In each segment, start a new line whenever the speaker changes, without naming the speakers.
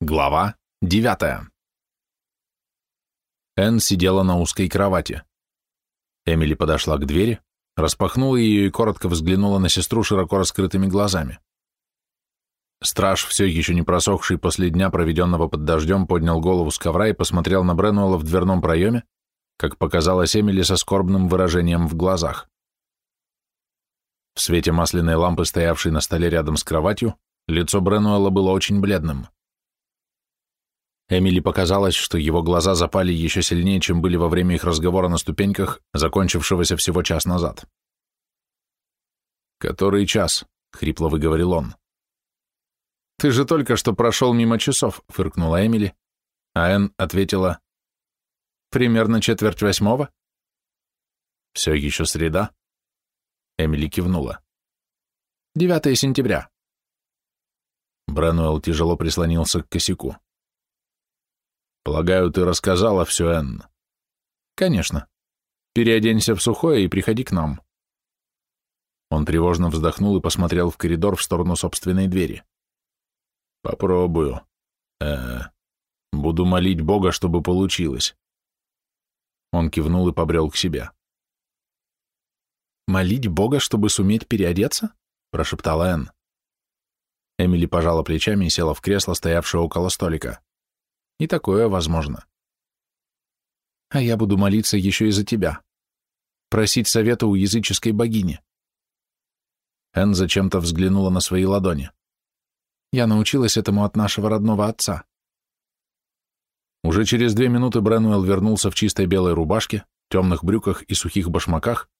Глава девятая. Энн сидела на узкой кровати. Эмили подошла к двери, распахнула ее и коротко взглянула на сестру широко раскрытыми глазами. Страж, все еще не просохший после дня, проведенного под дождем, поднял голову с ковра и посмотрел на Бренуэлла в дверном проеме, как показалось Эмили со скорбным выражением в глазах. В свете масляной лампы, стоявшей на столе рядом с кроватью, лицо Бренуэлла было очень бледным. Эмили показалось, что его глаза запали еще сильнее, чем были во время их разговора на ступеньках, закончившегося всего час назад. «Который час?» — хрипло выговорил он. «Ты же только что прошел мимо часов», — фыркнула Эмили, а Энн ответила, «Примерно четверть восьмого». «Все еще среда?» Эмили кивнула. «Девятое сентября». Бренуэлл тяжело прислонился к косяку. Полагаю, ты рассказала все, Энн? Конечно. Переоденься в сухое и приходи к нам. Он тревожно вздохнул и посмотрел в коридор в сторону собственной двери. Попробую. Э, буду молить Бога, чтобы получилось. Он кивнул и побрел к себе. «Молить Бога, чтобы суметь переодеться?» — прошептала Энн. Эмили пожала плечами и села в кресло, стоявшее около столика. И такое возможно. А я буду молиться еще и за тебя. Просить совета у языческой богини. Энн зачем-то взглянула на свои ладони. Я научилась этому от нашего родного отца. Уже через две минуты Бренуэлл вернулся в чистой белой рубашке, темных брюках и сухих башмаках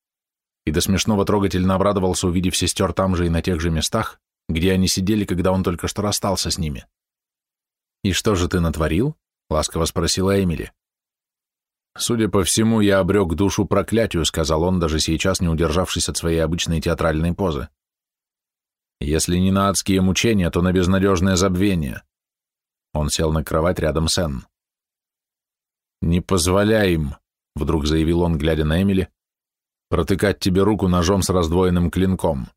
и до смешного трогательно обрадовался, увидев сестер там же и на тех же местах, где они сидели, когда он только что расстался с ними. «И что же ты натворил?» — ласково спросила Эмили. «Судя по всему, я обрек душу проклятию», — сказал он, даже сейчас не удержавшись от своей обычной театральной позы. «Если не на адские мучения, то на безнадежное забвение». Он сел на кровать рядом с Энн. «Не позволяй им», — вдруг заявил он, глядя на Эмили, «протыкать тебе руку ножом с раздвоенным клинком».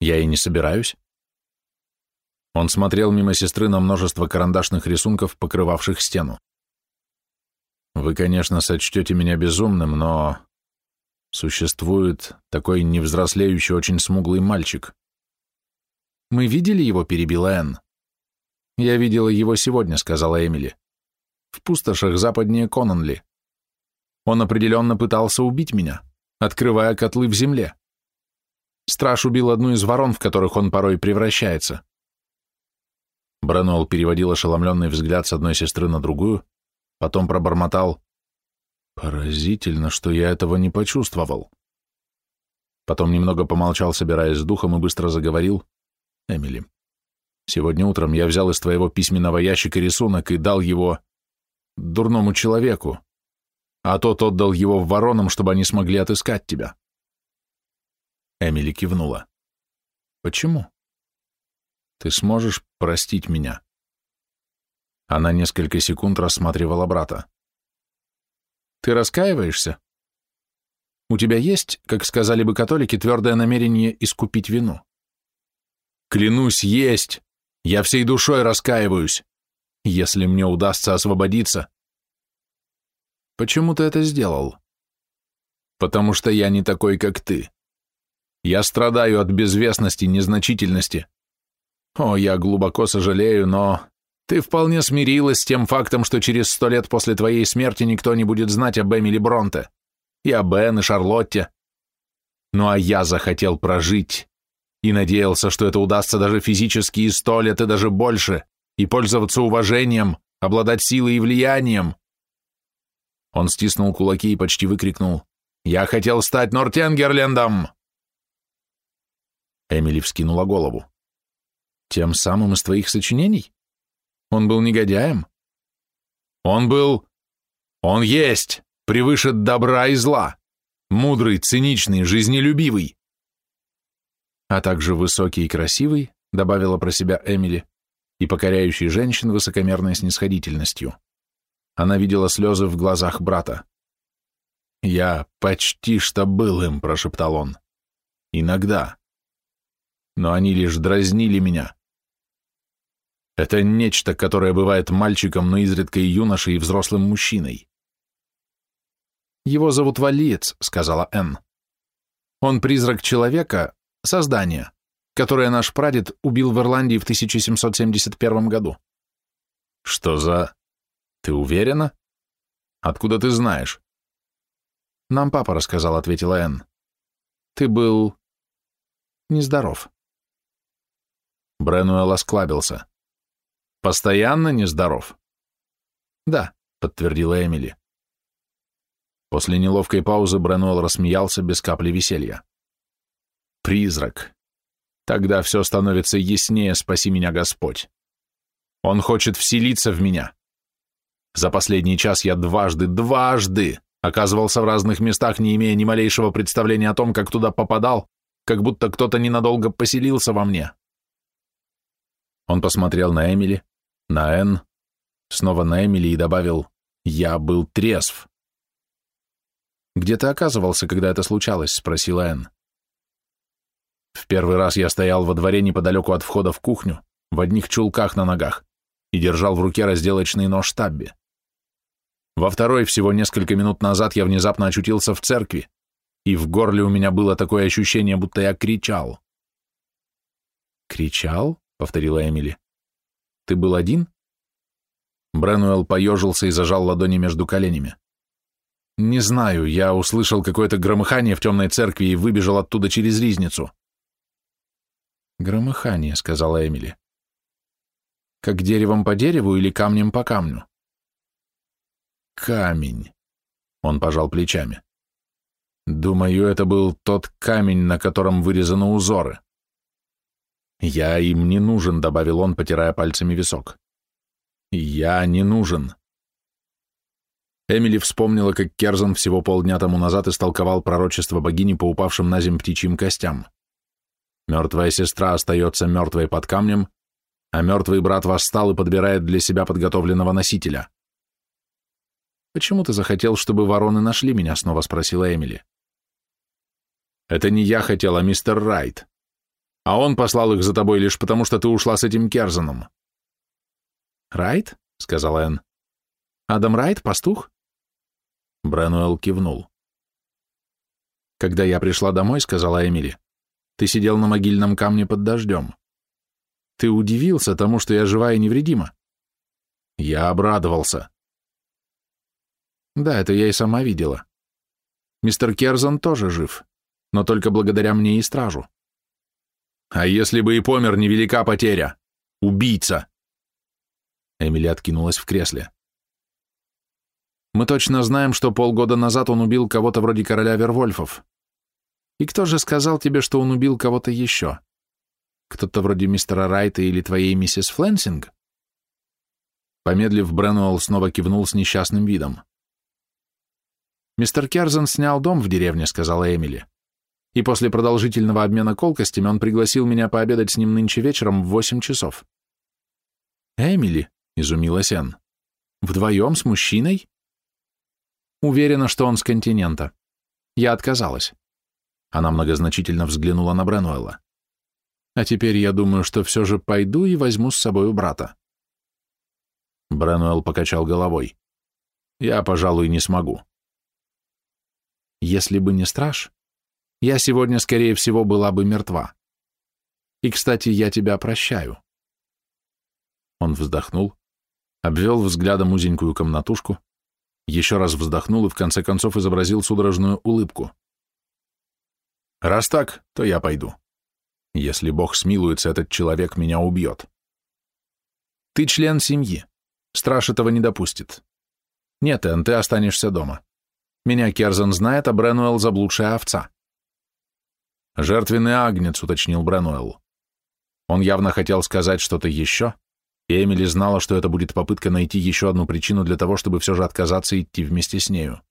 «Я и не собираюсь», он смотрел мимо сестры на множество карандашных рисунков, покрывавших стену. «Вы, конечно, сочтете меня безумным, но существует такой невзрослеющий, очень смуглый мальчик». «Мы видели его?» — перебила Энн. «Я видела его сегодня», — сказала Эмили. «В пустошах западнее Конанли. Он определенно пытался убить меня, открывая котлы в земле. Страж убил одну из ворон, в которых он порой превращается. Брануэлл переводил ошеломленный взгляд с одной сестры на другую, потом пробормотал «Поразительно, что я этого не почувствовал». Потом немного помолчал, собираясь с духом, и быстро заговорил «Эмили, сегодня утром я взял из твоего письменного ящика рисунок и дал его дурному человеку, а тот отдал его воронам, чтобы они смогли отыскать тебя». Эмили кивнула. «Почему?» Ты сможешь простить меня?» Она несколько секунд рассматривала брата. «Ты раскаиваешься? У тебя есть, как сказали бы католики, твердое намерение искупить вину?» «Клянусь, есть! Я всей душой раскаиваюсь! Если мне удастся освободиться...» «Почему ты это сделал?» «Потому что я не такой, как ты. Я страдаю от безвестности, незначительности, о, я глубоко сожалею, но ты вполне смирилась с тем фактом, что через сто лет после твоей смерти никто не будет знать об Эмили Бронте, и об Энн, и Шарлотте. Ну а я захотел прожить, и надеялся, что это удастся даже физически и сто лет, и даже больше, и пользоваться уважением, обладать силой и влиянием. Он стиснул кулаки и почти выкрикнул «Я хотел стать Нортенгерлендом!» Эмили вскинула голову. Тем самым из твоих сочинений? Он был негодяем? Он был... Он есть, превыше добра и зла, мудрый, циничный, жизнелюбивый. А также высокий и красивый, добавила про себя Эмили, и покоряющий женщин высокомерной снисходительностью. Она видела слезы в глазах брата. «Я почти что был им», — прошептал он. «Иногда. Но они лишь дразнили меня. Это нечто, которое бывает мальчиком, но изредка и юношей, и взрослым мужчиной. «Его зовут Валиец», — сказала Энн. «Он призрак человека, создания, которое наш прадед убил в Ирландии в 1771 году». «Что за...» «Ты уверена? Откуда ты знаешь?» «Нам папа рассказал», — ответила Энн. «Ты был... нездоров». Бренуэлл осклабился. «Постоянно нездоров?» «Да», — подтвердила Эмили. После неловкой паузы Бренуэлл рассмеялся без капли веселья. «Призрак. Тогда все становится яснее, спаси меня, Господь. Он хочет вселиться в меня. За последний час я дважды, дважды оказывался в разных местах, не имея ни малейшего представления о том, как туда попадал, как будто кто-то ненадолго поселился во мне. Он посмотрел на Эмили, на Энн, снова на Эмили и добавил «Я был трезв». «Где ты оказывался, когда это случалось?» — спросила Энн. В первый раз я стоял во дворе неподалеку от входа в кухню, в одних чулках на ногах, и держал в руке разделочный нож Табби. Во второй, всего несколько минут назад, я внезапно очутился в церкви, и в горле у меня было такое ощущение, будто я кричал. «Кричал?» — повторила Эмили. «Ты был один?» Бренуэлл поежился и зажал ладони между коленями. «Не знаю, я услышал какое-то громыхание в темной церкви и выбежал оттуда через ризницу». «Громыхание», — сказала Эмили. «Как деревом по дереву или камнем по камню?» «Камень», — он пожал плечами. «Думаю, это был тот камень, на котором вырезаны узоры». «Я им не нужен», — добавил он, потирая пальцами висок. «Я не нужен». Эмили вспомнила, как Керзан всего полдня тому назад истолковал пророчество богини по упавшим на земь птичьим костям. Мертвая сестра остается мертвой под камнем, а мертвый брат восстал и подбирает для себя подготовленного носителя. «Почему ты захотел, чтобы вороны нашли меня?» — снова спросила Эмили. «Это не я хотел, а мистер Райт. А он послал их за тобой лишь потому, что ты ушла с этим Керзаном». «Райт?» — сказала Энн. «Адам Райт, пастух?» Бренуэлл кивнул. «Когда я пришла домой, — сказала Эмили, — ты сидел на могильном камне под дождем. Ты удивился тому, что я жива и невредима?» Я обрадовался. Да, это я и сама видела. Мистер Керзон тоже жив, но только благодаря мне и стражу. А если бы и помер, невелика потеря. Убийца. Эмили откинулась в кресле. Мы точно знаем, что полгода назад он убил кого-то вроде короля Вервольфов. И кто же сказал тебе, что он убил кого-то еще? Кто-то вроде мистера Райта или твоей миссис Фленсинг? Помедлив, Бренуэлл снова кивнул с несчастным видом. «Мистер Керзен снял дом в деревне», — сказала Эмили. «И после продолжительного обмена колкостями он пригласил меня пообедать с ним нынче вечером в восемь часов». «Эмили», — изумилась Энн, — «вдвоем с мужчиной?» Уверена, что он с континента. Я отказалась. Она многозначительно взглянула на Бренуэлла. А теперь я думаю, что все же пойду и возьму с собой у брата. Бренуэлл покачал головой. Я, пожалуй, не смогу. Если бы не страж, я сегодня, скорее всего, была бы мертва. И, кстати, я тебя прощаю. Он вздохнул, обвел взглядом узенькую комнатушку, еще раз вздохнул и в конце концов изобразил судорожную улыбку. «Раз так, то я пойду. Если Бог смилуется, этот человек меня убьет. Ты член семьи. Страж этого не допустит. Нет, Энн, ты останешься дома. Меня Керзен знает, а Бренуэлл заблудшая овца». «Жертвенный агнец», — уточнил Бренуэлл. Он явно хотел сказать что-то еще, и Эмили знала, что это будет попытка найти еще одну причину для того, чтобы все же отказаться идти вместе с нею.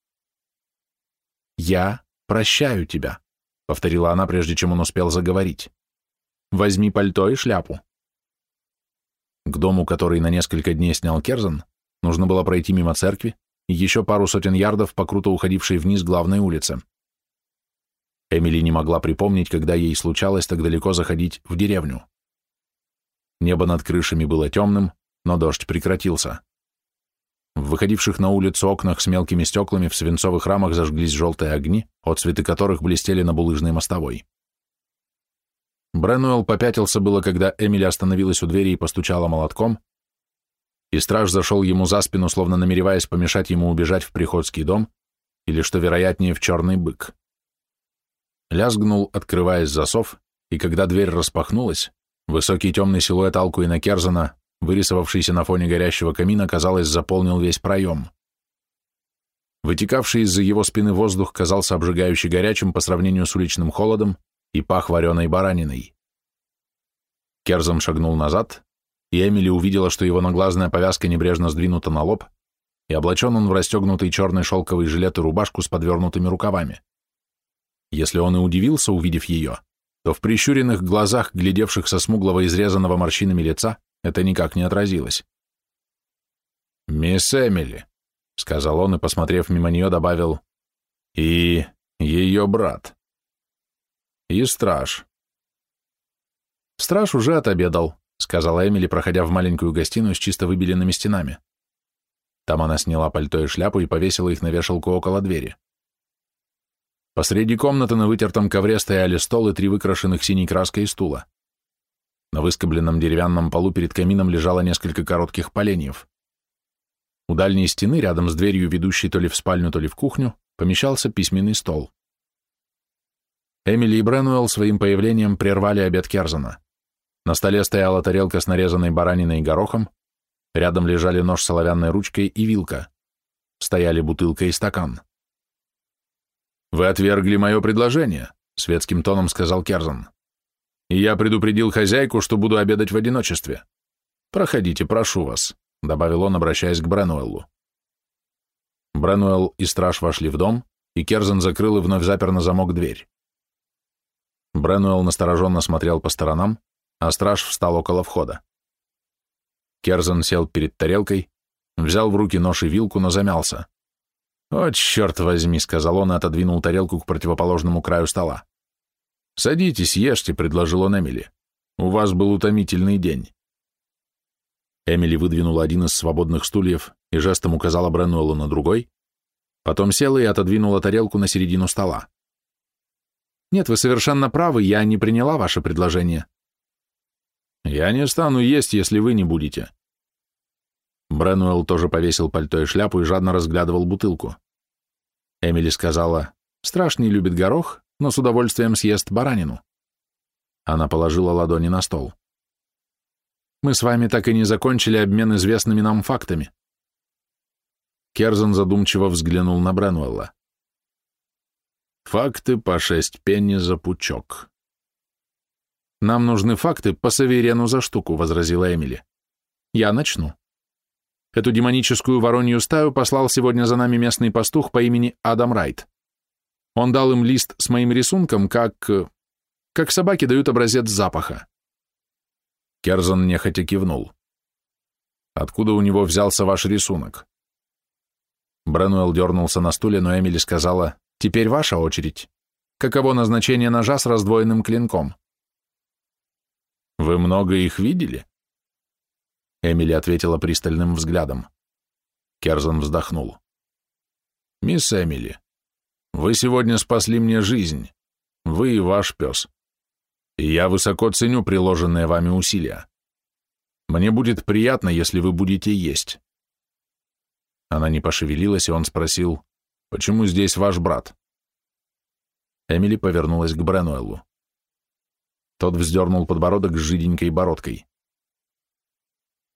«Я прощаю тебя», — повторила она, прежде чем он успел заговорить. «Возьми пальто и шляпу». К дому, который на несколько дней снял Керзан, нужно было пройти мимо церкви и еще пару сотен ярдов по круто уходившей вниз главной улице. Эмили не могла припомнить, когда ей случалось так далеко заходить в деревню. Небо над крышами было темным, но дождь прекратился. В выходивших на улицу окнах с мелкими стеклами в свинцовых рамах зажглись желтые огни, отцветы которых блестели на булыжной мостовой. Бренуэлл попятился было, когда Эмили остановилась у двери и постучала молотком, и страж зашел ему за спину, словно намереваясь помешать ему убежать в приходский дом, или, что вероятнее, в черный бык. Лязгнул, открываясь засов, и когда дверь распахнулась, высокий темный силуэт Алкуина Керзана, вырисовавшийся на фоне горящего камина, казалось, заполнил весь проем. Вытекавший из-за его спины воздух казался обжигающе горячим по сравнению с уличным холодом и пах вареной бараниной. Керзан шагнул назад, и Эмили увидела, что его наглазная повязка небрежно сдвинута на лоб, и облачен он в расстегнутый черный шелковый жилет и рубашку с подвернутыми рукавами. Если он и удивился, увидев ее, то в прищуренных глазах, глядевших со смуглого изрезанного морщинами лица, это никак не отразилось. «Мисс Эмили», — сказал он и, посмотрев мимо нее, добавил, «и ее брат». «И страж». «Страж уже отобедал», — сказала Эмили, проходя в маленькую гостиную с чисто выбеленными стенами. Там она сняла пальто и шляпу и повесила их на вешалку около двери. Посреди комнаты на вытертом ковре стояли стол и три выкрашенных синей краской стула. На выскобленном деревянном полу перед камином лежало несколько коротких поленьев. У дальней стены, рядом с дверью, ведущей то ли в спальню, то ли в кухню, помещался письменный стол. Эмили и Бренуэлл своим появлением прервали обед Керзана. На столе стояла тарелка с нарезанной бараниной и горохом, рядом лежали нож с оловянной ручкой и вилка. Стояли бутылка и стакан. «Вы отвергли мое предложение», — светским тоном сказал Керзан. «И я предупредил хозяйку, что буду обедать в одиночестве. Проходите, прошу вас», — добавил он, обращаясь к Бренуэллу. Бренуэлл и страж вошли в дом, и Керзан закрыл и вновь запер на замок дверь. Бренуэлл настороженно смотрел по сторонам, а страж встал около входа. Керзан сел перед тарелкой, взял в руки нож и вилку, но замялся. «О, черт возьми», — сказал он и отодвинул тарелку к противоположному краю стола. «Садитесь, ешьте», — предложил он Эмили. «У вас был утомительный день». Эмили выдвинула один из свободных стульев и жестом указала Бренуэлу на другой, потом села и отодвинула тарелку на середину стола. «Нет, вы совершенно правы, я не приняла ваше предложение. Я не стану есть, если вы не будете. Бренуэлл тоже повесил пальто и шляпу и жадно разглядывал бутылку. Эмили сказала, «Страшный любит горох, но с удовольствием съест баранину». Она положила ладони на стол. «Мы с вами так и не закончили обмен известными нам фактами». Керзан задумчиво взглянул на Бренуэлла. «Факты по шесть пенни за пучок», «Нам нужны факты по Саверену за штуку», — возразила Эмили. «Я начну. Эту демоническую воронью стаю послал сегодня за нами местный пастух по имени Адам Райт. Он дал им лист с моим рисунком, как... как собаки дают образец запаха». Керзон нехотя кивнул. «Откуда у него взялся ваш рисунок?» Бренуэлл дернулся на стуле, но Эмили сказала, «Теперь ваша очередь. Каково назначение ножа с раздвоенным клинком?» Вы много их видели? Эмили ответила пристальным взглядом. Керзан вздохнул. Мисс Эмили, вы сегодня спасли мне жизнь. Вы и ваш пес. И я высоко ценю приложенные вами усилия. Мне будет приятно, если вы будете есть. Она не пошевелилась, и он спросил, почему здесь ваш брат? Эмили повернулась к Бренуэллу. Тот вздернул подбородок с жиденькой бородкой.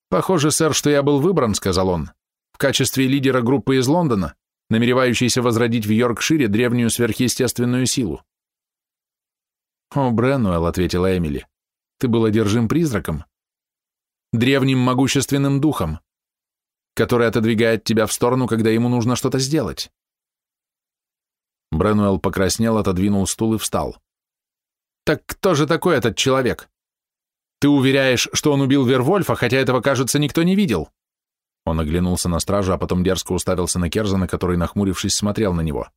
«Похоже, сэр, что я был выбран», — сказал он, «в качестве лидера группы из Лондона, намеревающейся возродить в Йоркшире древнюю сверхъестественную силу». «О, Бренуэлл», — ответила Эмили, — «ты был одержим призраком, древним могущественным духом, который отодвигает тебя в сторону, когда ему нужно что-то сделать». Бренуэлл покраснел, отодвинул стул и встал. Так кто же такой этот человек? Ты уверяешь, что он убил Вервольфа, хотя этого, кажется, никто не видел. Он оглянулся на стража, а потом дерзко уставился на Керзана, который, нахмурившись, смотрел на него.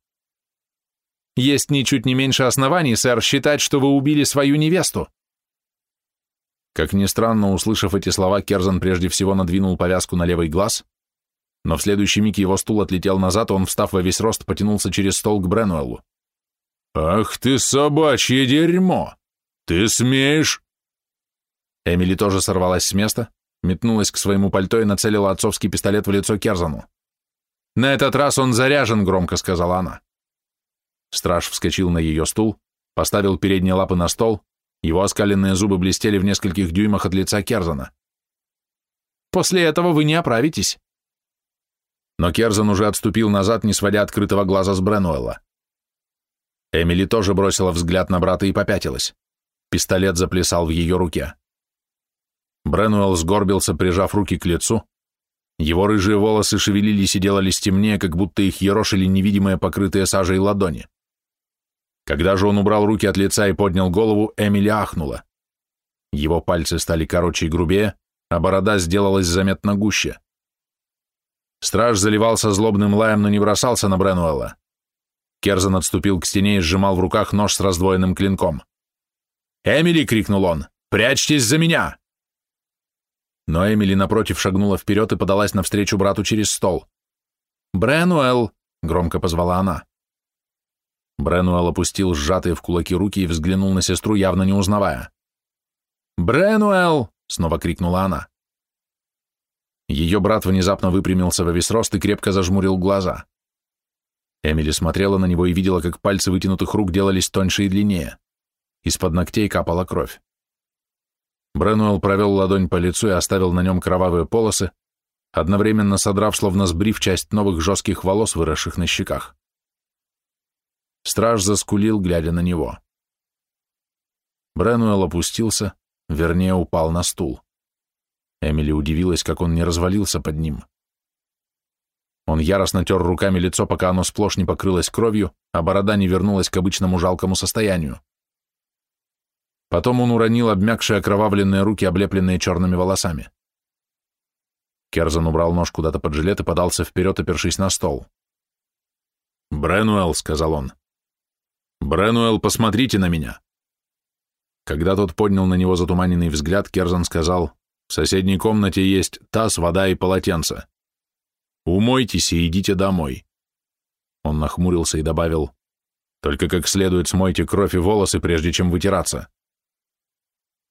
Есть ничуть не меньше оснований, сэр, считать, что вы убили свою невесту. Как ни странно, услышав эти слова, Керзан прежде всего надвинул повязку на левый глаз, но в следующий миг его стул отлетел назад, и он, встав во весь рост, потянулся через стол к Бренуэллу. «Ах ты собачье дерьмо! Ты смеешь?» Эмили тоже сорвалась с места, метнулась к своему пальто и нацелила отцовский пистолет в лицо Керзану. «На этот раз он заряжен», — громко сказала она. Страж вскочил на ее стул, поставил передние лапы на стол, его оскаленные зубы блестели в нескольких дюймах от лица Керзана. «После этого вы не оправитесь». Но Керзан уже отступил назад, не сводя открытого глаза с Бренуэлла. Эмили тоже бросила взгляд на брата и попятилась. Пистолет заплясал в ее руке. Бренуэлл сгорбился, прижав руки к лицу. Его рыжие волосы шевелились и делались темнее, как будто их ерошили невидимые покрытые сажей ладони. Когда же он убрал руки от лица и поднял голову, Эмили ахнула. Его пальцы стали короче и грубее, а борода сделалась заметно гуще. Страж заливался злобным лаем, но не бросался на Бренуэлла. Керзан отступил к стене и сжимал в руках нож с раздвоенным клинком. «Эмили!» — крикнул он. «Прячьтесь за меня!» Но Эмили, напротив, шагнула вперед и подалась навстречу брату через стол. «Бренуэлл!» — громко позвала она. Бренуэлл опустил сжатые в кулаки руки и взглянул на сестру, явно не узнавая. «Бренуэлл!» — снова крикнула она. Ее брат внезапно выпрямился во весь рост и крепко зажмурил глаза. Эмили смотрела на него и видела, как пальцы вытянутых рук делались тоньше и длиннее. Из-под ногтей капала кровь. Бренуэлл провел ладонь по лицу и оставил на нем кровавые полосы, одновременно содрав, словно сбрив часть новых жестких волос, выросших на щеках. Страж заскулил, глядя на него. Бренуэлл опустился, вернее, упал на стул. Эмили удивилась, как он не развалился под ним. Он яростно тер руками лицо, пока оно сплошь не покрылось кровью, а борода не вернулась к обычному жалкому состоянию. Потом он уронил обмякшие окровавленные руки, облепленные черными волосами. Керзан убрал нож куда-то под жилет и подался вперед, опершись на стол. «Бренуэлл», — сказал он. «Бренуэлл, посмотрите на меня». Когда тот поднял на него затуманенный взгляд, Керзан сказал, «В соседней комнате есть таз, вода и полотенце. Умойтесь и идите домой». Он нахмурился и добавил, «Только как следует смойте кровь и волосы, прежде чем вытираться».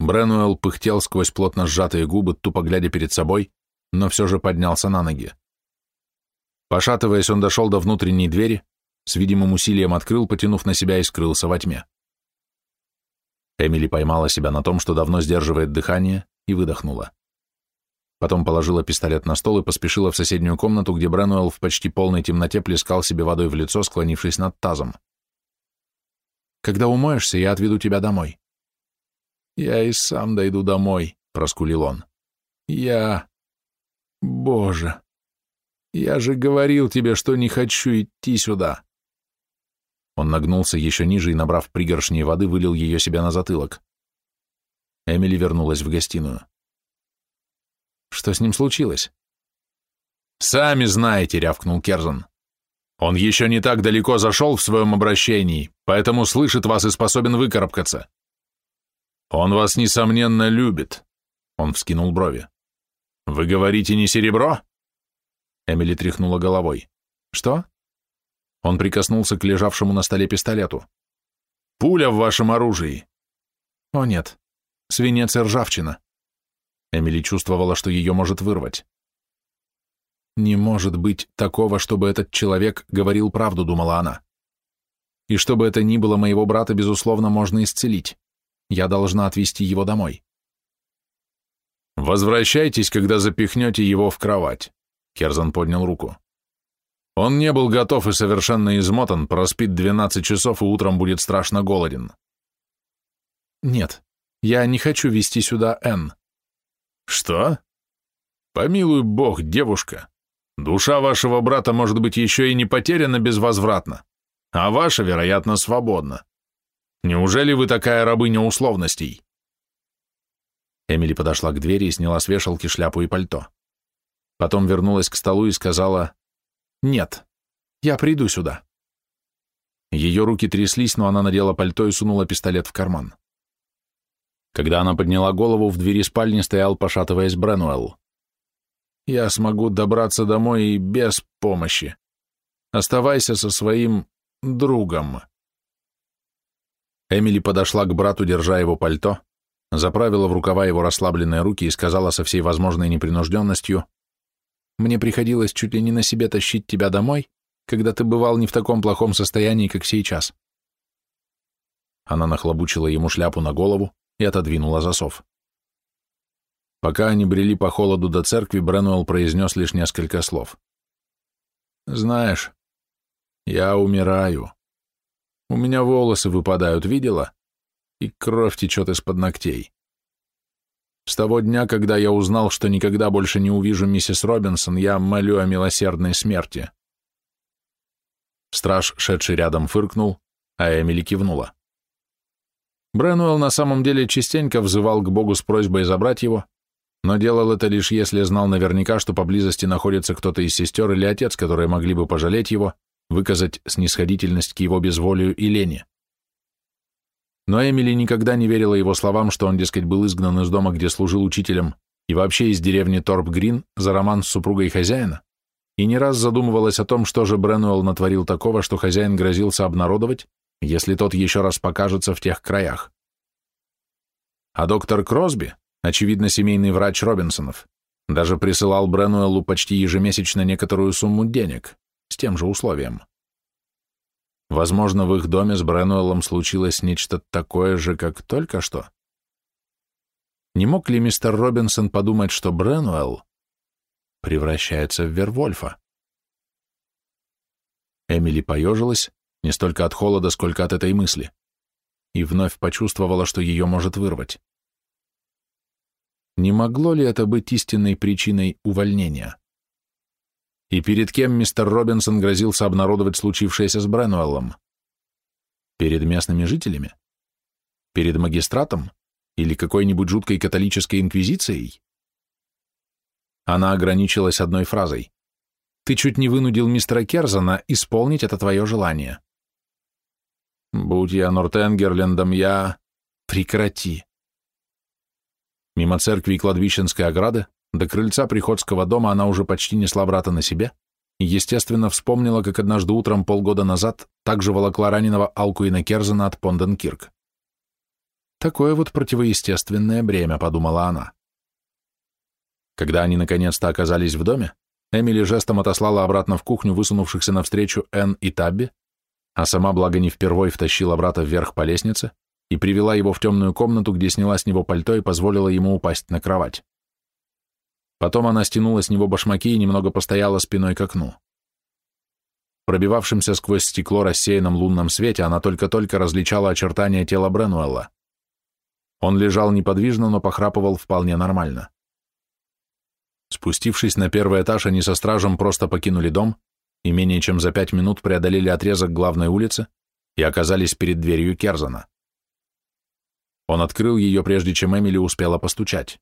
Бренуэлл пыхтел сквозь плотно сжатые губы, тупо глядя перед собой, но все же поднялся на ноги. Пошатываясь, он дошел до внутренней двери, с видимым усилием открыл, потянув на себя и скрылся во тьме. Эмили поймала себя на том, что давно сдерживает дыхание, и выдохнула. Потом положила пистолет на стол и поспешила в соседнюю комнату, где Бренуэлл в почти полной темноте плескал себе водой в лицо, склонившись над тазом. «Когда умоешься, я отведу тебя домой», «Я и сам дойду домой», — проскулил он. «Я... Боже, я же говорил тебе, что не хочу идти сюда». Он нагнулся еще ниже и, набрав пригоршни воды, вылил ее себе на затылок. Эмили вернулась в гостиную. «Что с ним случилось?» «Сами знаете», — рявкнул Керзон. «Он еще не так далеко зашел в своем обращении, поэтому слышит вас и способен выкарабкаться. «Он вас, несомненно, любит», — он вскинул брови. «Вы говорите не серебро?» Эмили тряхнула головой. «Что?» Он прикоснулся к лежавшему на столе пистолету. «Пуля в вашем оружии!» «О нет, свинец и ржавчина». Эмили чувствовала, что ее может вырвать. «Не может быть такого, чтобы этот человек говорил правду», — думала она. «И чтобы это ни было, моего брата, безусловно, можно исцелить. Я должна отвезти его домой. «Возвращайтесь, когда запихнете его в кровать», — Керзан поднял руку. «Он не был готов и совершенно измотан, проспит 12 часов и утром будет страшно голоден». «Нет, я не хочу вести сюда Энн». «Что?» «Помилуй бог, девушка. Душа вашего брата может быть еще и не потеряна безвозвратно, а ваша, вероятно, свободна. Неужели вы такая рабыня условностей?» Эмили подошла к двери и сняла с вешалки шляпу и пальто. Потом вернулась к столу и сказала «Нет, я приду сюда». Ее руки тряслись, но она надела пальто и сунула пистолет в карман. Когда она подняла голову, в двери спальни стоял, пошатываясь, Бренуэлл. «Я смогу добраться домой и без помощи. Оставайся со своим другом». Эмили подошла к брату, держа его пальто, заправила в рукава его расслабленные руки и сказала со всей возможной непринужденностью, «Мне приходилось чуть ли не на себе тащить тебя домой, когда ты бывал не в таком плохом состоянии, как сейчас». Она нахлобучила ему шляпу на голову и отодвинула засов. Пока они брели по холоду до церкви, Бренуэлл произнес лишь несколько слов. «Знаешь, я умираю. У меня волосы выпадают, видела? И кровь течет из-под ногтей. С того дня, когда я узнал, что никогда больше не увижу миссис Робинсон, я молю о милосердной смерти». Страж, шедший рядом, фыркнул, а Эмили кивнула. Бренуэлл на самом деле частенько взывал к Богу с просьбой забрать его, но делал это лишь если знал наверняка, что поблизости находится кто-то из сестер или отец, которые могли бы пожалеть его, выказать снисходительность к его безволию и лени. Но Эмили никогда не верила его словам, что он, дескать, был изгнан из дома, где служил учителем, и вообще из деревни Торп-Грин за роман с супругой хозяина, и не раз задумывалась о том, что же Бренуэлл натворил такого, что хозяин грозился обнародовать, если тот еще раз покажется в тех краях. А доктор Кросби, очевидно семейный врач Робинсонов, даже присылал Бренуэлу почти ежемесячно некоторую сумму денег, с тем же условием. Возможно, в их доме с Бренуэлом случилось нечто такое же, как только что. Не мог ли мистер Робинсон подумать, что Бренуэлл превращается в Вервольфа? Эмили поежилась, не столько от холода, сколько от этой мысли, и вновь почувствовала, что ее может вырвать. Не могло ли это быть истинной причиной увольнения? И перед кем мистер Робинсон грозился обнародовать случившееся с Бренуэллом? Перед местными жителями? Перед магистратом? Или какой-нибудь жуткой католической инквизицией? Она ограничилась одной фразой. «Ты чуть не вынудил мистера Керзана исполнить это твое желание». Будь я Нортенгерлендом, я... Прекрати. Мимо церкви и кладбищенской ограды, до крыльца приходского дома она уже почти несла брата на себе и, естественно, вспомнила, как однажды утром полгода назад также волокла раненого Алкуина Керзена от Понденкирк. Такое вот противоестественное бремя, подумала она. Когда они наконец-то оказались в доме, Эмили жестом отослала обратно в кухню высунувшихся навстречу Энн и Табби, а сама, благо не впервой, втащила брата вверх по лестнице и привела его в темную комнату, где сняла с него пальто и позволила ему упасть на кровать. Потом она стянула с него башмаки и немного постояла спиной к окну. Пробивавшимся сквозь стекло рассеянном лунном свете она только-только различала очертания тела Бренуэлла. Он лежал неподвижно, но похрапывал вполне нормально. Спустившись на первый этаж, они со стражем просто покинули дом и менее чем за пять минут преодолели отрезок главной улицы и оказались перед дверью Керзана. Он открыл ее, прежде чем Эмили успела постучать.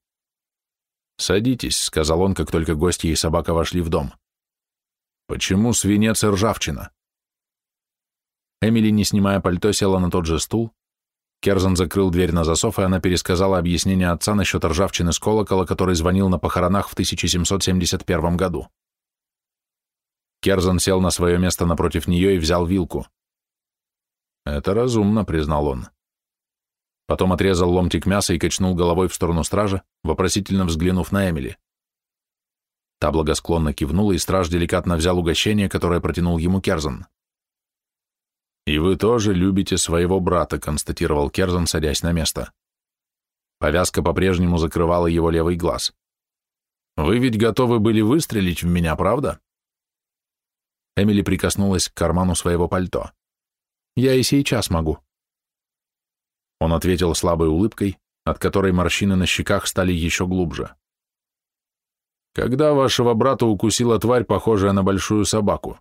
«Садитесь», — сказал он, как только гости и собака вошли в дом. «Почему свинец и ржавчина?» Эмили, не снимая пальто, села на тот же стул. Керзан закрыл дверь на засов, и она пересказала объяснение отца насчет ржавчины с колокола, который звонил на похоронах в 1771 году. Керзан сел на свое место напротив нее и взял вилку. «Это разумно», — признал он. Потом отрезал ломтик мяса и качнул головой в сторону стража, вопросительно взглянув на Эмили. Та благосклонно кивнула, и страж деликатно взял угощение, которое протянул ему Керзан. «И вы тоже любите своего брата», — констатировал Керзан, садясь на место. Повязка по-прежнему закрывала его левый глаз. «Вы ведь готовы были выстрелить в меня, правда?» Эмили прикоснулась к карману своего пальто. «Я и сейчас могу». Он ответил слабой улыбкой, от которой морщины на щеках стали еще глубже. «Когда вашего брата укусила тварь, похожая на большую собаку?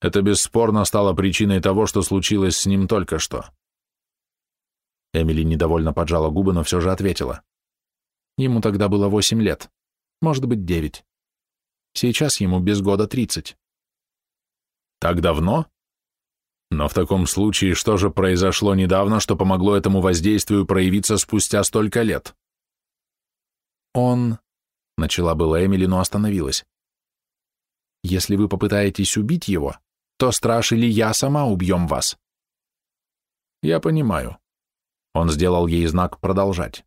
Это бесспорно стало причиной того, что случилось с ним только что». Эмили недовольно поджала губы, но все же ответила. Ему тогда было восемь лет, может быть, девять. Сейчас ему без года тридцать. Так давно? Но в таком случае что же произошло недавно, что помогло этому воздействию проявиться спустя столько лет?
Он... Начала была Эмили, но остановилась. Если вы попытаетесь убить его, то страж или я сама убьем вас.
Я понимаю. Он сделал ей знак «продолжать».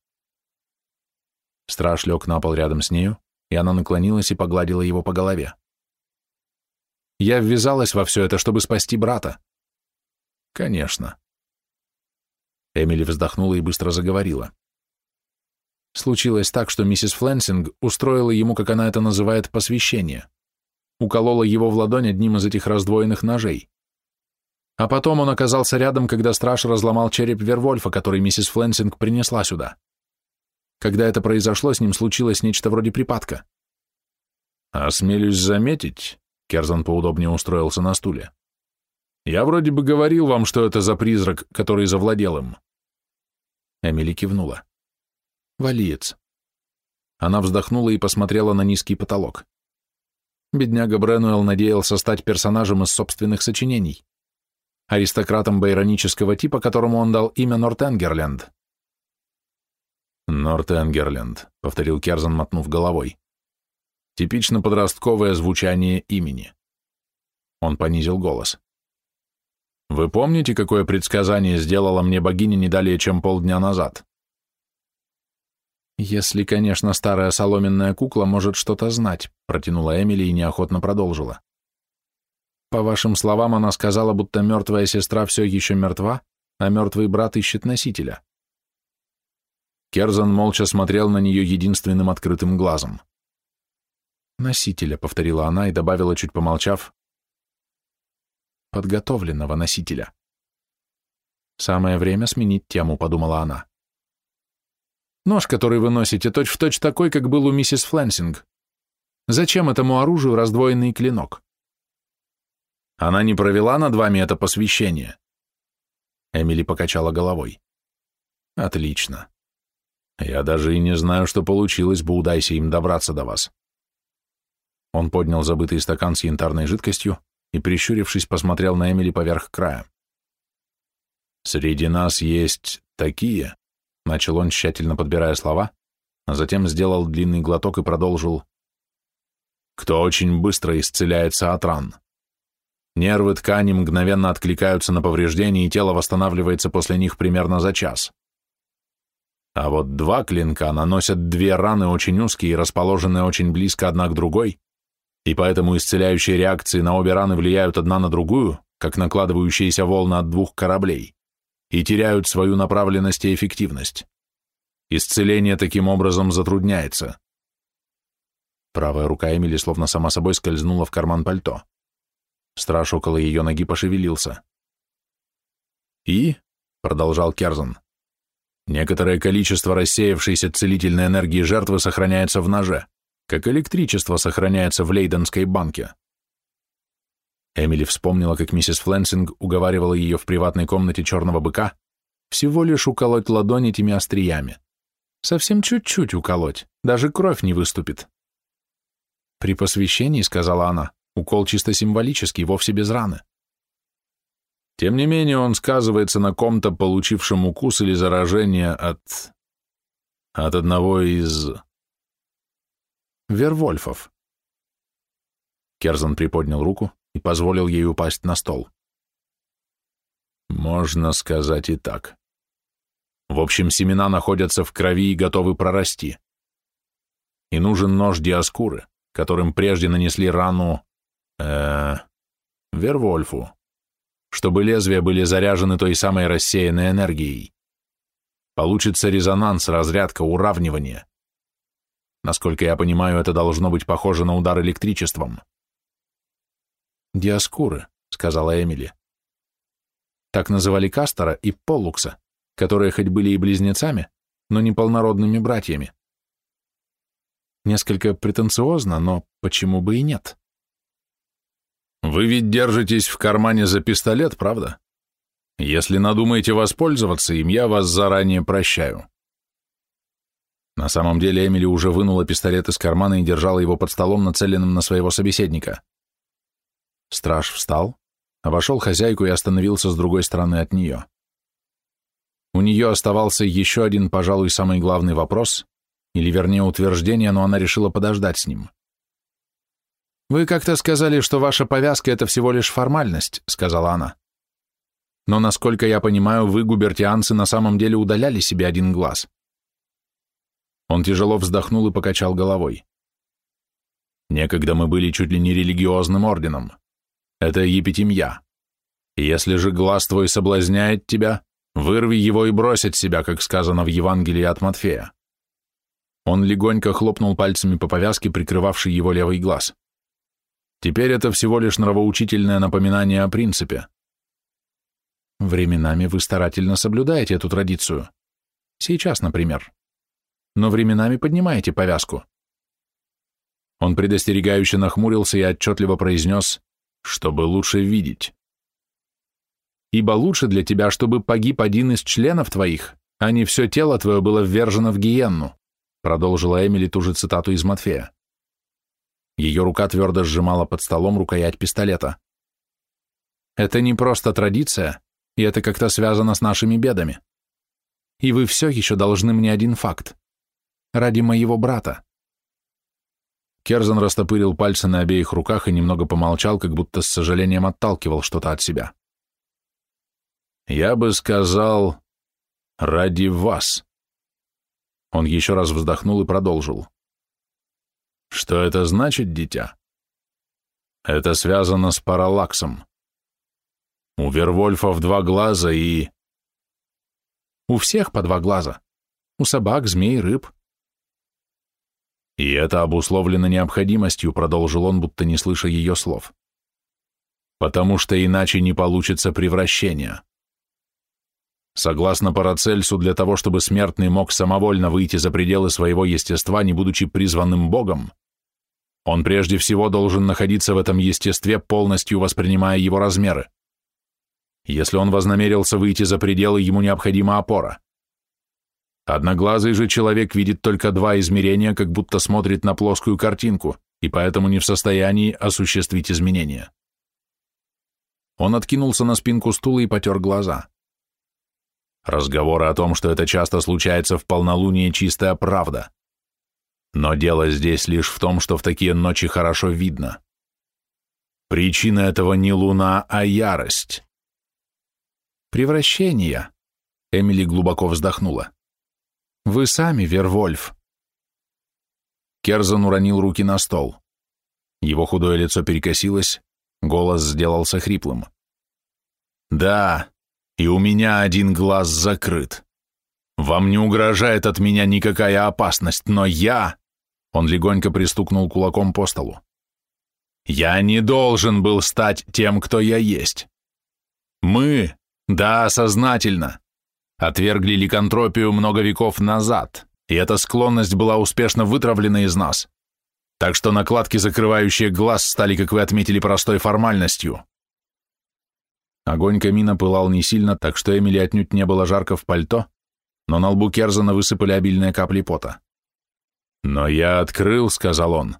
Страж лег на пол рядом с нею, и она наклонилась и погладила его по голове. «Я ввязалась во все это, чтобы спасти брата».
«Конечно».
Эмили вздохнула и быстро заговорила. Случилось так, что миссис Фленсинг устроила ему, как она это называет, посвящение. Уколола его в ладонь одним из этих раздвоенных ножей. А потом он оказался рядом, когда страж разломал череп Вервольфа, который миссис Фленсинг принесла сюда. Когда это произошло, с ним случилось нечто вроде припадка.
«Осмелюсь заметить», — Керзан поудобнее устроился на стуле. «Я вроде бы говорил вам, что это за призрак, который завладел им».
Эмили кивнула. «Валиец». Она вздохнула и посмотрела на низкий потолок. Бедняга Бренуэлл надеялся стать персонажем из собственных сочинений аристократом байронического типа, которому он дал имя Нортенгерленд.
«Нортенгерленд», — повторил Керзан, мотнув головой. «Типично подростковое звучание имени». Он понизил голос. «Вы помните, какое предсказание сделала мне богиня не далее, чем полдня назад?»
«Если, конечно, старая соломенная кукла может что-то знать», — протянула Эмили и неохотно продолжила. По вашим словам, она сказала, будто мертвая сестра все еще мертва, а мертвый брат ищет носителя.
Керзан молча смотрел на нее единственным открытым глазом.
«Носителя», — повторила она и добавила, чуть помолчав, «подготовленного носителя». «Самое время сменить тему», — подумала она. «Нож, который вы носите, точь-в-точь точь такой, как был у миссис Флэнсинг. Зачем этому оружию раздвоенный клинок?»
Она не провела над вами это посвящение?»
Эмили покачала головой. «Отлично.
Я даже и не знаю, что получилось бы, удайся им добраться до вас».
Он поднял забытый стакан с янтарной жидкостью и, прищурившись, посмотрел на Эмили поверх края.
«Среди нас есть такие», — начал он, тщательно подбирая слова, а затем сделал длинный глоток и продолжил, «кто очень быстро исцеляется от ран». Нервы ткани мгновенно откликаются на повреждения, и тело восстанавливается после них примерно за час. А вот два клинка наносят две раны очень узкие и расположенные очень близко одна к другой, и поэтому исцеляющие реакции на обе раны влияют одна на другую, как накладывающиеся волны от двух кораблей, и теряют свою направленность и эффективность. Исцеление таким образом затрудняется.
Правая рука Эмили словно сама собой скользнула в карман пальто. Страж около ее ноги пошевелился.
«И?» — продолжал Керзан. «Некоторое количество рассеявшейся целительной энергии жертвы сохраняется в ноже, как электричество сохраняется в Лейденской банке».
Эмили вспомнила, как миссис Фленсинг уговаривала ее в приватной комнате черного быка всего лишь уколоть ладонь этими остриями. Совсем чуть-чуть уколоть, даже кровь не выступит. «При посвящении», — сказала она, Укол чисто символический, вовсе без раны.
Тем не менее, он сказывается на ком-то, получившем укус или заражение от... от одного из...
Вервольфов. Керзан приподнял руку и позволил ей упасть на стол.
Можно сказать и так. В общем, семена находятся в крови и готовы прорасти. И нужен нож диаскуры, которым прежде нанесли рану э Вервольфу, чтобы лезвия были заряжены той самой рассеянной энергией. Получится резонанс, разрядка, уравнивание. Насколько я понимаю, это должно быть похоже на удар электричеством.
«Диаскуры», — сказала Эмили. Так называли Кастера и Поллукса, которые хоть были и близнецами, но не полнородными братьями. Несколько претенциозно, но почему бы и нет?
Вы ведь держитесь в кармане за пистолет, правда? Если надумаете воспользоваться им, я вас заранее прощаю.
На самом деле Эмили уже вынула пистолет из кармана и держала его под столом, нацеленным на своего собеседника. Страж встал, обошел хозяйку и остановился с другой стороны от нее. У нее оставался еще один, пожалуй, самый главный вопрос, или вернее утверждение, но она решила подождать с ним. «Вы как-то сказали, что ваша повязка — это всего лишь формальность», — сказала она. «Но, насколько я понимаю, вы, губертианцы, на самом деле удаляли себе один глаз». Он тяжело вздохнул и покачал головой. «Некогда мы были чуть ли не религиозным орденом. Это епитемья. Если же глаз твой соблазняет тебя, вырви его и брось от себя, как сказано в Евангелии от Матфея». Он легонько хлопнул пальцами по повязке, прикрывавшей его левый глаз. Теперь это всего лишь нравоучительное напоминание о принципе. Временами вы старательно соблюдаете эту традицию. Сейчас, например. Но временами поднимаете повязку. Он предостерегающе нахмурился и отчетливо произнес, чтобы лучше видеть. Ибо лучше для тебя, чтобы погиб один из членов твоих, а не все тело твое было ввержено в гиенну, продолжила Эмили ту же цитату из Матфея. Ее рука твердо сжимала под столом рукоять пистолета. Это не просто традиция, и это как-то связано с нашими бедами. И вы все еще должны мне один факт. Ради моего брата. Керзан растопырил пальцы на обеих руках и немного помолчал, как будто с сожалением отталкивал что-то от себя. «Я бы сказал, ради вас». Он еще раз вздохнул и продолжил. Что это значит, дитя? Это связано с параллаксом. У Вервольфов два глаза и... У всех по два глаза. У собак, змей, рыб. И это обусловлено необходимостью, продолжил он, будто не слыша ее слов. Потому что иначе не получится превращение. Согласно Парацельсу, для того, чтобы смертный мог самовольно выйти за пределы своего естества, не будучи призванным Богом, он прежде всего должен находиться в этом естестве, полностью воспринимая его размеры. Если он вознамерился выйти за пределы, ему необходима опора. Одноглазый же человек видит только два измерения, как будто смотрит на плоскую картинку, и поэтому не в состоянии осуществить изменения. Он откинулся на спинку стула и потер глаза. Разговоры о том, что это часто случается в полнолуние, чистая правда. Но дело здесь лишь в том, что в такие ночи хорошо видно. Причина этого не луна, а ярость. Превращение. Эмили глубоко вздохнула. Вы сами, Вервольф. Керзан уронил руки на стол. Его худое лицо перекосилось, голос сделался хриплым. Да, и у меня один глаз закрыт. Вам не угрожает от меня никакая опасность, но я...» Он легонько пристукнул кулаком по столу. «Я не должен был стать тем, кто я есть. Мы, да, сознательно, отвергли ликантропию много веков назад, и эта склонность была успешно вытравлена из нас. Так что накладки, закрывающие глаз, стали, как вы отметили, простой формальностью. Огонь камина пылал не сильно, так что Эмили отнюдь не было жарко в пальто, но на лбу Керзана высыпали обильные капли пота. «Но я открыл», — сказал он,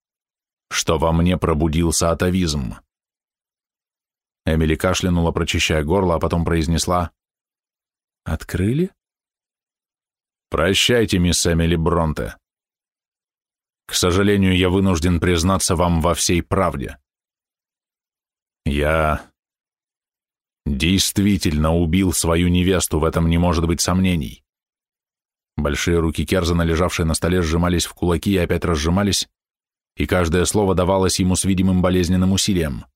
— «что во мне пробудился атовизм». Эмили кашлянула, прочищая горло, а потом произнесла «Открыли?» «Прощайте, мисс Эмили Бронте. К сожалению, я вынужден признаться вам во всей правде. Я Действительно убил свою невесту, в этом не может быть сомнений. Большие руки Керзана, лежавшие на столе, сжимались в кулаки и опять разжимались, и каждое слово давалось ему с видимым болезненным усилием.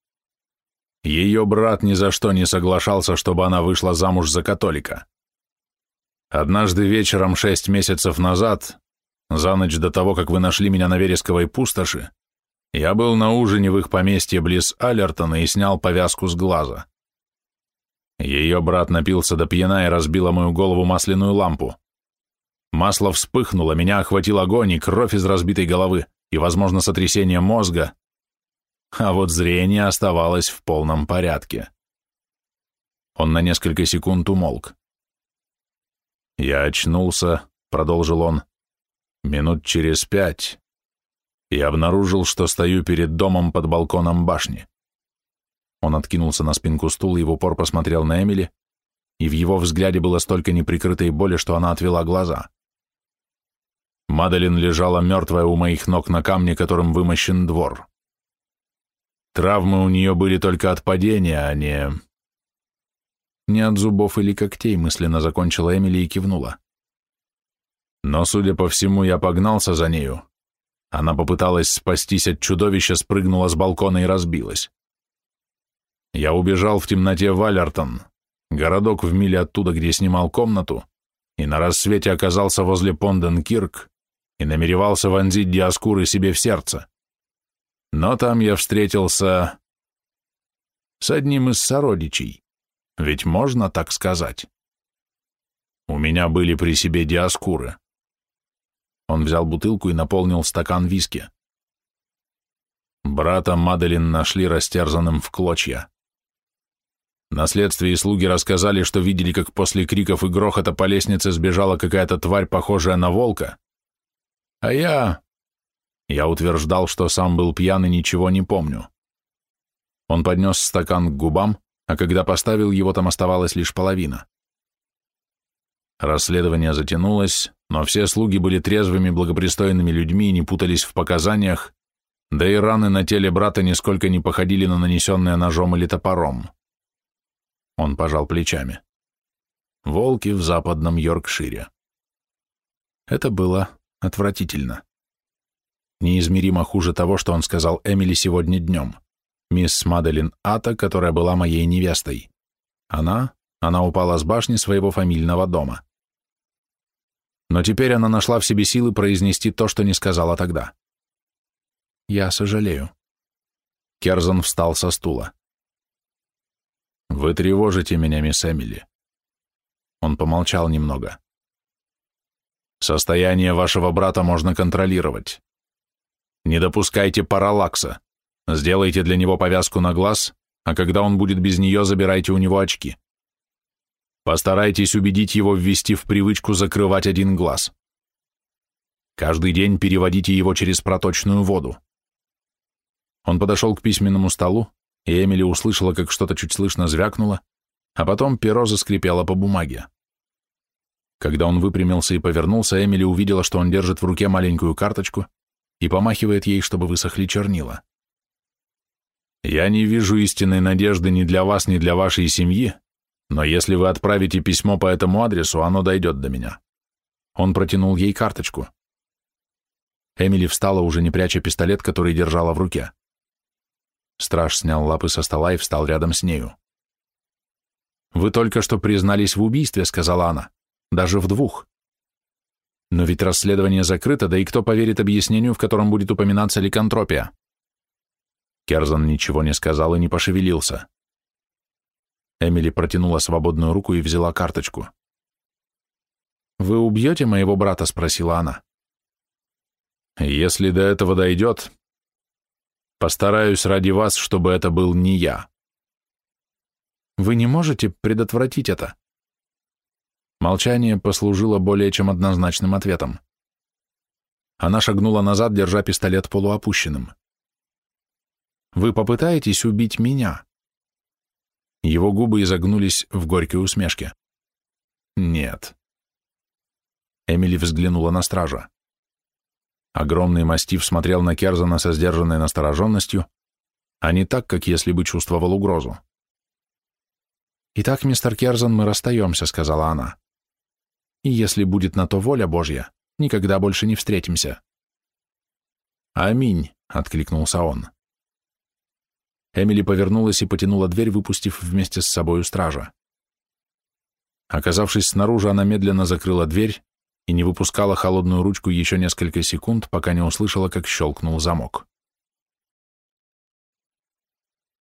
Ее брат ни за что не соглашался, чтобы она вышла замуж за католика. Однажды вечером шесть месяцев назад, за ночь до того, как вы нашли меня на вересковой пустоши, я был на ужине в их поместье близ Алертона и снял повязку с глаза. Ее брат напился до пьяна и разбила мою голову масляную лампу. Масло вспыхнуло, меня охватил огонь и кровь из разбитой головы, и, возможно, сотрясение мозга. А вот зрение оставалось в полном порядке. Он на несколько секунд умолк. «Я очнулся», — продолжил он, — «минут через пять, и обнаружил, что стою перед домом под балконом башни». Он откинулся на спинку стула и в упор посмотрел на Эмили, и в его взгляде было столько неприкрытой боли, что она отвела глаза. Мадалин лежала мертвая у моих ног на камне, которым вымощен двор. Травмы у нее были только от падения, а не... Не от зубов или когтей, мысленно закончила Эмили и кивнула. Но, судя по всему, я погнался за нею. Она попыталась спастись от чудовища, спрыгнула с балкона и разбилась. Я убежал в темноте в городок в миле оттуда, где снимал комнату, и на рассвете оказался возле Понденкирк и намеревался вонзить диаскуры себе в сердце. Но там я встретился с одним из сородичей, ведь можно так сказать. У меня были при себе диаскуры. Он взял бутылку и наполнил стакан виски. Брата Маделин нашли растерзанным в клочья. На следствии слуги рассказали, что видели, как после криков и грохота по лестнице сбежала какая-то тварь, похожая на волка. А я... Я утверждал, что сам был пьян и ничего не помню. Он поднес стакан к губам, а когда поставил его, там оставалась лишь половина. Расследование затянулось, но все слуги были трезвыми, благопристойными людьми и не путались в показаниях, да и раны на теле брата нисколько не походили на нанесенные ножом или топором. Он пожал плечами. Волки в западном Йоркшире. Это было отвратительно. Неизмеримо хуже того, что он сказал Эмили сегодня днем. Мисс Маделин Ата, которая была моей невестой. Она, она упала с башни своего фамильного дома. Но теперь она нашла в себе силы произнести то, что не сказала тогда. «Я сожалею». Керзон встал со стула. «Вы тревожите меня, мисс Эмили». Он помолчал немного. «Состояние вашего брата можно контролировать. Не допускайте параллакса. Сделайте для него повязку на глаз, а когда он будет без нее, забирайте у него очки. Постарайтесь убедить его ввести в привычку закрывать один глаз. Каждый день переводите его через проточную воду. Он подошел к письменному столу, и Эмили услышала, как что-то чуть слышно звякнуло, а потом перо заскрипело по бумаге. Когда он выпрямился и повернулся, Эмили увидела, что он держит в руке маленькую карточку и помахивает ей, чтобы высохли чернила. «Я не вижу истинной надежды ни для вас, ни для вашей семьи, но если вы отправите письмо по этому адресу, оно дойдет до меня». Он протянул ей карточку. Эмили встала, уже не пряча пистолет, который держала в руке. Страж снял лапы со стола и встал рядом с нею. «Вы только что признались в убийстве», — сказала она. «Даже в двух. Но ведь расследование закрыто, да и кто поверит объяснению, в котором будет упоминаться ликантропия?» Керзан ничего не сказал и не пошевелился. Эмили протянула свободную руку и взяла карточку. «Вы убьете моего брата?» — спросила она. «Если до этого дойдет, Постараюсь ради вас, чтобы это был не я. Вы не можете предотвратить это? Молчание послужило более чем однозначным ответом. Она шагнула назад, держа пистолет полуопущенным. «Вы попытаетесь убить меня?» Его губы изогнулись в горькой усмешке. «Нет». Эмили взглянула на стража. Огромный мастиф смотрел на Керзана со сдержанной настороженностью, а не так, как если бы чувствовал угрозу. «Итак, мистер Керзан, мы расстаемся», — сказала она. «И если будет на то воля Божья, никогда больше не встретимся».
«Аминь», — откликнулся он.
Эмили повернулась и потянула дверь, выпустив вместе с собою стража. Оказавшись снаружи, она медленно закрыла дверь и не выпускала холодную ручку еще несколько секунд, пока не услышала, как щелкнул замок.